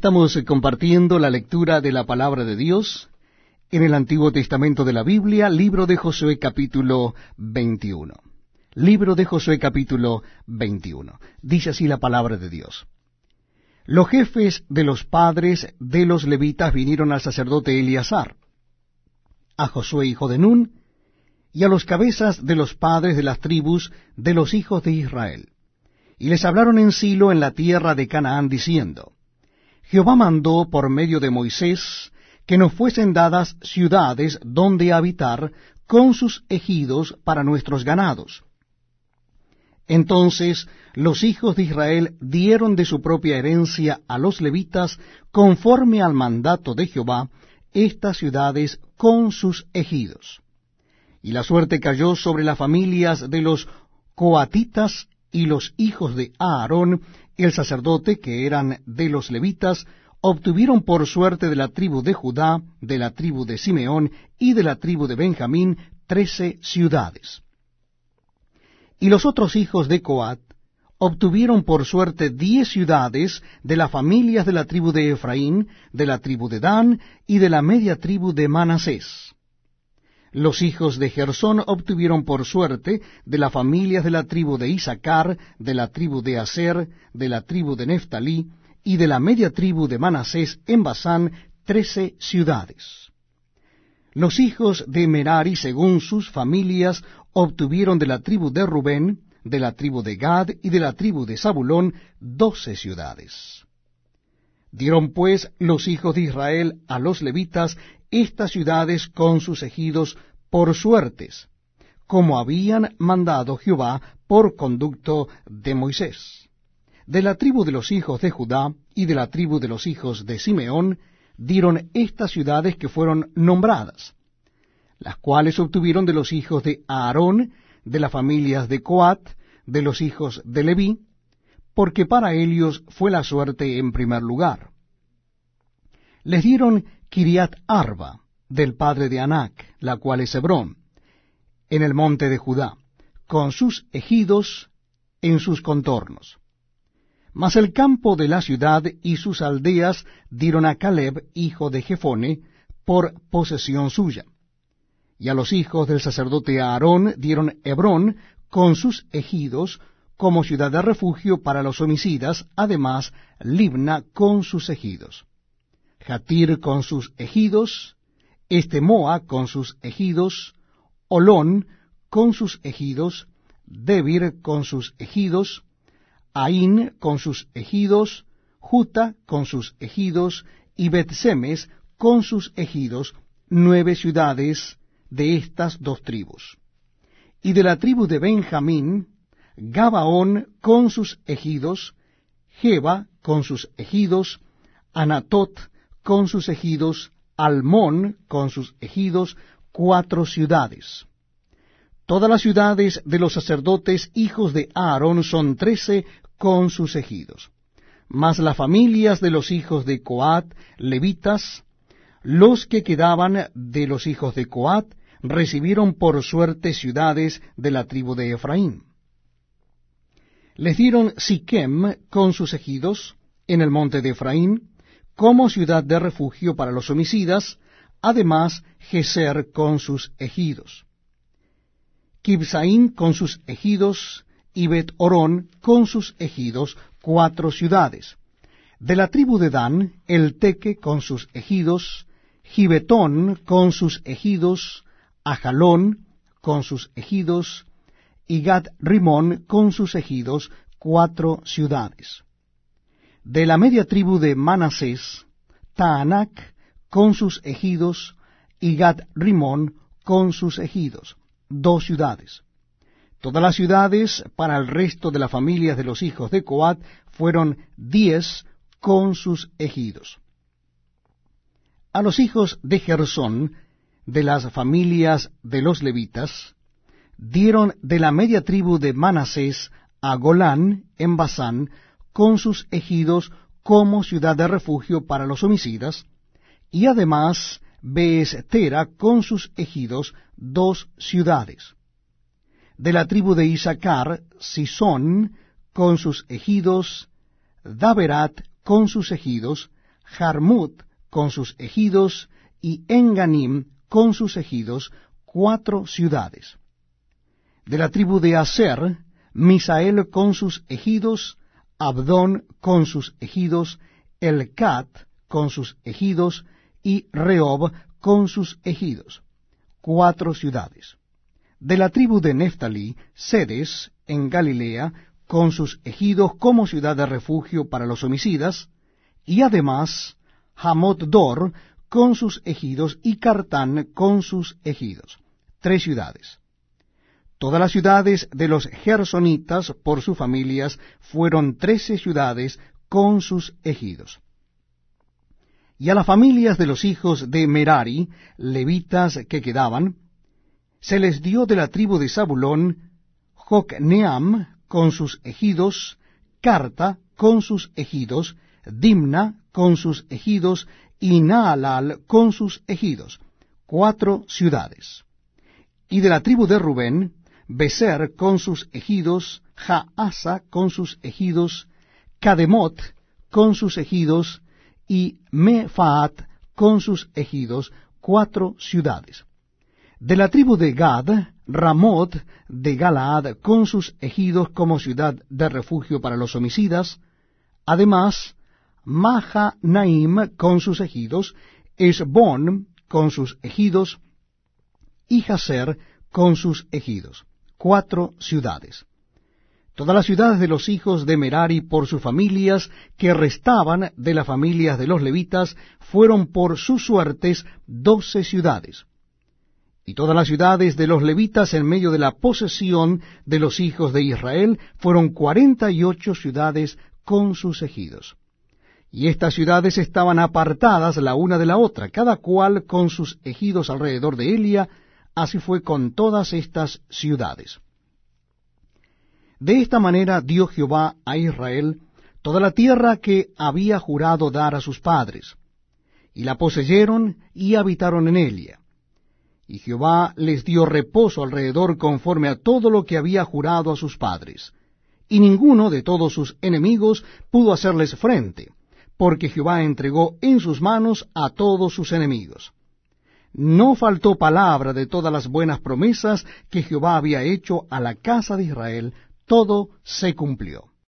Estamos compartiendo la lectura de la palabra de Dios en el Antiguo Testamento de la Biblia, libro de Josué capítulo 21. Libro de Josué capítulo 21. Dice así la palabra de Dios. Los jefes de los padres de los levitas vinieron al sacerdote Eleazar, a Josué hijo de Nun, y a los cabezas de los padres de las tribus de los hijos de Israel. Y les hablaron en Silo en la tierra de Canaán, diciendo, Jehová mandó por medio de Moisés que nos fuesen dadas ciudades donde habitar con sus ejidos para nuestros ganados. Entonces los hijos de Israel dieron de su propia herencia a los levitas, conforme al mandato de Jehová, estas ciudades con sus ejidos. Y la suerte cayó sobre las familias de los coatitas y los hijos de Aarón, el sacerdote, que eran de los levitas, obtuvieron por suerte de la tribu de Judá, de la tribu de Simeón y de la tribu de Benjamín trece ciudades. Y los otros hijos de Coat obtuvieron por suerte diez ciudades de las familias de la tribu de Efraín, de la tribu de Dan y de la media tribu de Manasés. Los hijos de Gersón obtuvieron por suerte de las familias de la tribu de Isaacar, de la tribu de Aser, de la tribu de Neftalí y de la media tribu de Manasés en Basán trece ciudades. Los hijos de Merari, según sus familias, obtuvieron de la tribu de Rubén, de la tribu de Gad y de la tribu de Zabulón doce ciudades. Dieron pues los hijos de Israel a los levitas estas ciudades con sus ejidos por suertes, como habían mandado Jehová por conducto de Moisés. De la tribu de los hijos de Judá y de la tribu de los hijos de Simeón dieron estas ciudades que fueron nombradas, las cuales obtuvieron de los hijos de Aarón, de las familias de Coat, de los hijos de Leví, porque para ellos fue la suerte en primer lugar. Les dieron Kiriat Arba, del padre de Anac, la cual es Hebrón, en el monte de Judá, con sus ejidos en sus contornos. Mas el campo de la ciudad y sus aldeas dieron a Caleb, hijo de Jefone, por posesión suya. Y a los hijos del sacerdote Aarón dieron Hebrón con sus ejidos como ciudad de refugio para los homicidas, además Libna con sus ejidos. Jatir con sus ejidos, Estemoa con sus ejidos, Olón con sus ejidos, Debir con sus ejidos, Ain con sus ejidos, Juta con sus ejidos, y Betsemes con sus ejidos, nueve ciudades de estas dos tribus. Y de la tribu de Benjamín, Gabaón con sus ejidos, Jeba con sus ejidos, Anatot con sus ejidos, Almón con sus ejidos, cuatro ciudades. Todas las ciudades de los sacerdotes hijos de Aarón son trece con sus ejidos. Mas las familias de los hijos de Coat, levitas, los que quedaban de los hijos de Coat, recibieron por suerte ciudades de la tribu de Efraín. Les dieron Siquem con sus ejidos en el monte de Efraín, como ciudad de refugio para los homicidas, además Geser con sus ejidos. Kibsaín con sus ejidos, y Bet Orón con sus ejidos, cuatro ciudades. De la tribu de Dan, el Teque con sus ejidos, Gibetón con sus ejidos, Ajalón con sus ejidos, y Gad con sus ejidos, cuatro ciudades de la media tribu de Manasés, Taanac con sus ejidos, y Gad Rimón con sus ejidos, dos ciudades. Todas las ciudades para el resto de las familias de los hijos de Coat fueron diez con sus ejidos. A los hijos de Gersón, de las familias de los levitas, dieron de la media tribu de Manasés a Golán en Basán con sus ejidos como ciudad de refugio para los homicidas, y además Beestera con sus ejidos dos ciudades. De la tribu de Isaacar, Sison con sus ejidos, Daberat con sus ejidos, Jarmut con sus ejidos, y Enganim con sus ejidos, cuatro ciudades. De la tribu de Aser, Misael con sus ejidos, Abdón con sus ejidos, Elcat con sus ejidos, y Rehob con sus ejidos, cuatro ciudades. De la tribu de Neftalí, Sedes, en Galilea, con sus ejidos como ciudad de refugio para los homicidas, y además Hamot Dor con sus ejidos y Cartán con sus ejidos. Tres ciudades. Todas las ciudades de los gersonitas por sus familias fueron trece ciudades con sus ejidos. Y a las familias de los hijos de Merari, levitas que quedaban, se les dio de la tribu de Zabulón Jocneam con sus ejidos, Carta con sus ejidos, Dimna con sus ejidos y Naalal con sus ejidos, cuatro ciudades. Y de la tribu de Rubén, Beser con sus ejidos, Jaasa con sus ejidos, Kademot con sus ejidos, y Mefaat con sus ejidos, cuatro ciudades. De la tribu de Gad, Ramot de Galaad con sus ejidos como ciudad de refugio para los homicidas, además Mahanaim con sus ejidos, Esbon con sus ejidos, y Jaser con sus ejidos, cuatro ciudades. Todas las ciudades de los hijos de Merari por sus familias que restaban de las familias de los levitas fueron por sus suertes doce ciudades. Y todas las ciudades de los levitas en medio de la posesión de los hijos de Israel fueron cuarenta y ocho ciudades con sus ejidos y estas ciudades estaban apartadas la una de la otra, cada cual con sus ejidos alrededor de Elia, así fue con todas estas ciudades. De esta manera dio Jehová a Israel toda la tierra que había jurado dar a sus padres, y la poseyeron y habitaron en Elia. Y Jehová les dio reposo alrededor conforme a todo lo que había jurado a sus padres, y ninguno de todos sus enemigos pudo hacerles frente porque Jehová entregó en sus manos a todos sus enemigos. No faltó palabra de todas las buenas promesas que Jehová había hecho a la casa de Israel, todo se cumplió.